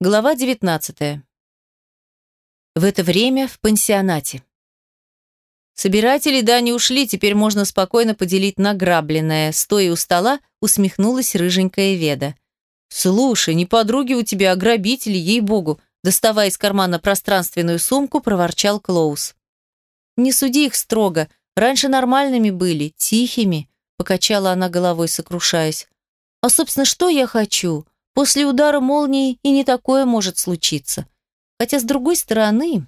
Глава 19. В это время в пансионате. Собиратели да не ушли, теперь можно спокойно поделить награбленное. Стоя у стола, усмехнулась рыженькая Веда. «Слушай, не подруги у тебя, а грабители, ей-богу!» Доставая из кармана пространственную сумку, проворчал Клоус. «Не суди их строго. Раньше нормальными были, тихими», покачала она головой, сокрушаясь. «А, собственно, что я хочу? После удара молнии и не такое может случиться. Хотя, с другой стороны,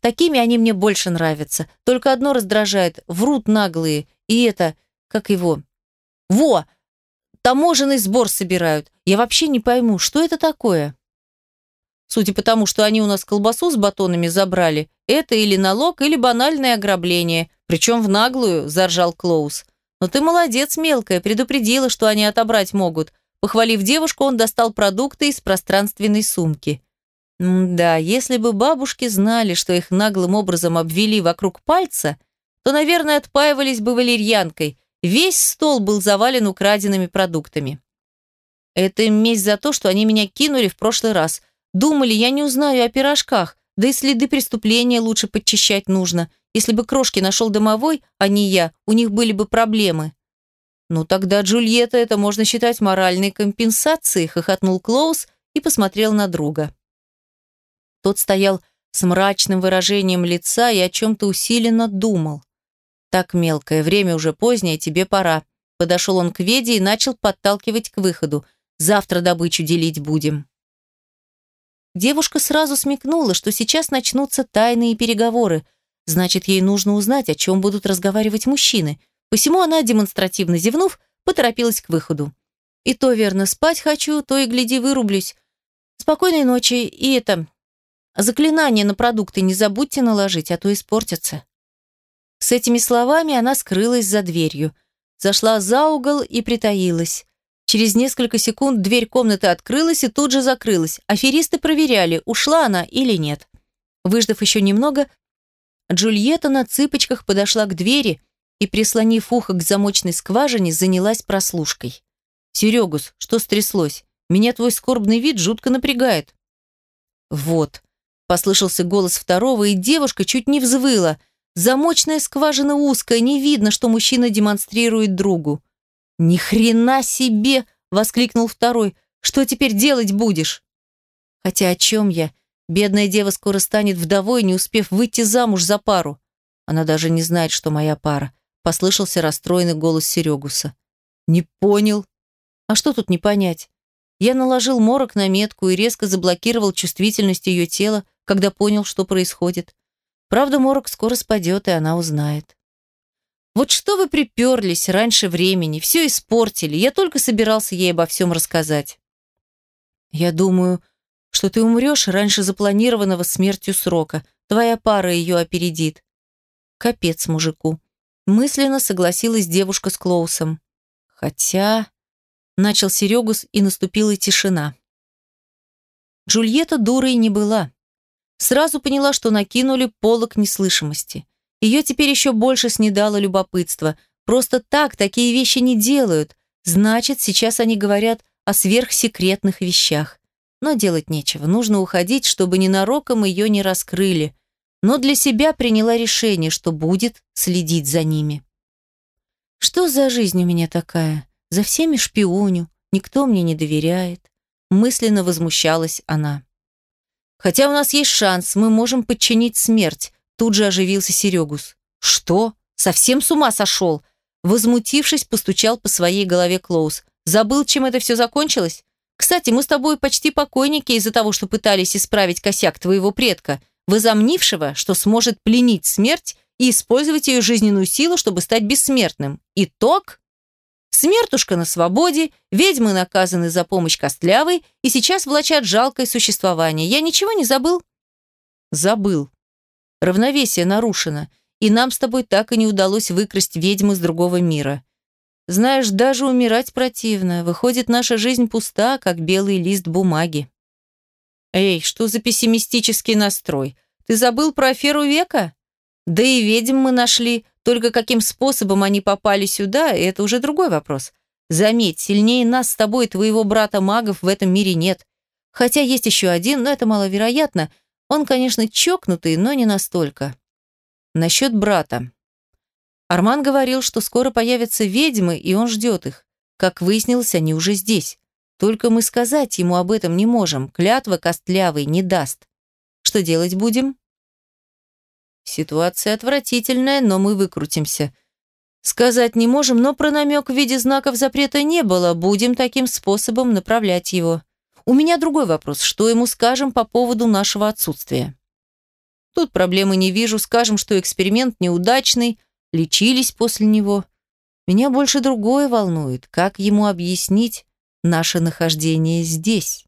такими они мне больше нравятся. Только одно раздражает – врут наглые. И это, как его... Во! Таможенный сбор собирают. Я вообще не пойму, что это такое? Судя по тому, что они у нас колбасу с батонами забрали, это или налог, или банальное ограбление. Причем в наглую, заржал Клоус. Но ты молодец, мелкая, предупредила, что они отобрать могут – Похвалив девушку, он достал продукты из пространственной сумки. да, если бы бабушки знали, что их наглым образом обвели вокруг пальца, то, наверное, отпаивались бы валерьянкой. Весь стол был завален украденными продуктами. Это месть за то, что они меня кинули в прошлый раз. Думали, я не узнаю о пирожках, да и следы преступления лучше подчищать нужно. Если бы крошки нашел домовой, а не я, у них были бы проблемы. «Ну тогда, Джульетта, это можно считать моральной компенсацией», хохотнул Клоус и посмотрел на друга. Тот стоял с мрачным выражением лица и о чем-то усиленно думал. «Так, мелкое, время уже позднее, тебе пора». Подошел он к Веде и начал подталкивать к выходу. «Завтра добычу делить будем». Девушка сразу смекнула, что сейчас начнутся тайные переговоры. Значит, ей нужно узнать, о чем будут разговаривать мужчины – Посему она, демонстративно зевнув, поторопилась к выходу. И то верно, спать хочу, то и гляди, вырублюсь. Спокойной ночи, и это... Заклинание на продукты не забудьте наложить, а то испортятся. С этими словами она скрылась за дверью. Зашла за угол и притаилась. Через несколько секунд дверь комнаты открылась и тут же закрылась. Аферисты проверяли, ушла она или нет. Выждав еще немного, Джульетта на цыпочках подошла к двери и, прислонив ухо к замочной скважине, занялась прослушкой. «Серегус, что стряслось? Меня твой скорбный вид жутко напрягает». «Вот», — послышался голос второго, и девушка чуть не взвыла. Замочная скважина узкая, не видно, что мужчина демонстрирует другу. «Ни хрена себе!» — воскликнул второй. «Что теперь делать будешь?» «Хотя о чем я? Бедная дева скоро станет вдовой, не успев выйти замуж за пару. Она даже не знает, что моя пара послышался расстроенный голос Серегуса. «Не понял». «А что тут не понять?» Я наложил морок на метку и резко заблокировал чувствительность ее тела, когда понял, что происходит. Правда, морок скоро спадет, и она узнает. «Вот что вы приперлись раньше времени, все испортили, я только собирался ей обо всем рассказать». «Я думаю, что ты умрешь раньше запланированного смертью срока, твоя пара ее опередит». Капец мужику. Мысленно согласилась девушка с Клоусом. Хотя... Начал Серегус, и наступила тишина. Джульетта дурой не была. Сразу поняла, что накинули полок неслышимости. Ее теперь еще больше снедало любопытство. Просто так такие вещи не делают. Значит, сейчас они говорят о сверхсекретных вещах. Но делать нечего, нужно уходить, чтобы ненароком ее не раскрыли но для себя приняла решение, что будет следить за ними. Что за жизнь у меня такая? За всеми шпионю, никто мне не доверяет. Мысленно возмущалась она. Хотя у нас есть шанс, мы можем подчинить смерть. Тут же оживился Серегус. Что? Совсем с ума сошел? Возмутившись, постучал по своей голове Клоус. Забыл, чем это все закончилось? Кстати, мы с тобой почти покойники из-за того, что пытались исправить косяк твоего предка – возомнившего, что сможет пленить смерть и использовать ее жизненную силу, чтобы стать бессмертным. Итог? Смертушка на свободе, ведьмы наказаны за помощь Костлявой и сейчас влачат жалкое существование. Я ничего не забыл? Забыл. Равновесие нарушено, и нам с тобой так и не удалось выкрасть ведьмы с другого мира. Знаешь, даже умирать противно. Выходит, наша жизнь пуста, как белый лист бумаги. «Эй, что за пессимистический настрой? Ты забыл про аферу века? Да и ведьм мы нашли, только каким способом они попали сюда, это уже другой вопрос. Заметь, сильнее нас с тобой и твоего брата магов в этом мире нет. Хотя есть еще один, но это маловероятно. Он, конечно, чокнутый, но не настолько. Насчет брата. Арман говорил, что скоро появятся ведьмы, и он ждет их. Как выяснилось, они уже здесь. Только мы сказать ему об этом не можем. Клятва костлявый не даст. Что делать будем? Ситуация отвратительная, но мы выкрутимся. Сказать не можем, но про намек в виде знаков запрета не было. Будем таким способом направлять его. У меня другой вопрос. Что ему скажем по поводу нашего отсутствия? Тут проблемы не вижу. Скажем, что эксперимент неудачный, лечились после него. Меня больше другое волнует. Как ему объяснить наше нахождение здесь?